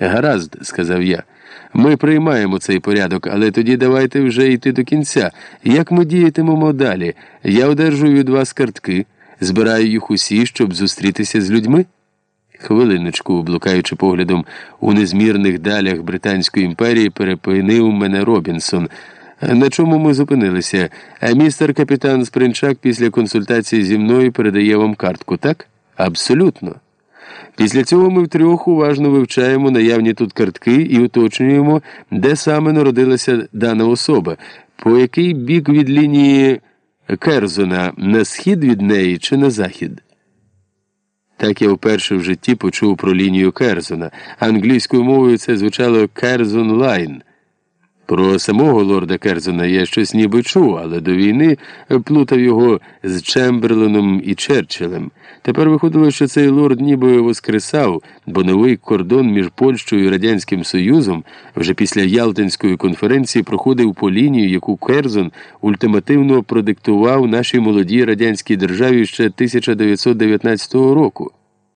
Гаразд, сказав я. Ми приймаємо цей порядок, але тоді давайте вже йти до кінця. Як ми діятимемо далі? Я одержую від вас картки, збираю їх усі, щоб зустрітися з людьми? Хвилиночку, блукаючи поглядом у незмірних далях Британської імперії, перепинив мене Робінсон. На чому ми зупинилися? Містер капітан Спринчак після консультації зі мною передає вам картку, так? Абсолютно. Після цього ми втрьох уважно вивчаємо наявні тут картки і уточнюємо, де саме народилася дана особа, по який бік від лінії Керзона на схід від неї чи на захід. Так я вперше в житті почув про лінію Керзона. Англійською мовою це звучало Керзон Лайн. Про самого лорда Керзона я щось ніби чув, але до війни плутав його з Чемберленом і Черчиллем. Тепер виходило, що цей лорд ніби воскресав, бо новий кордон між Польщею і Радянським Союзом вже після Ялтинської конференції проходив по лінію, яку Керзон ультимативно продиктував нашій молодій радянській державі ще 1919 року.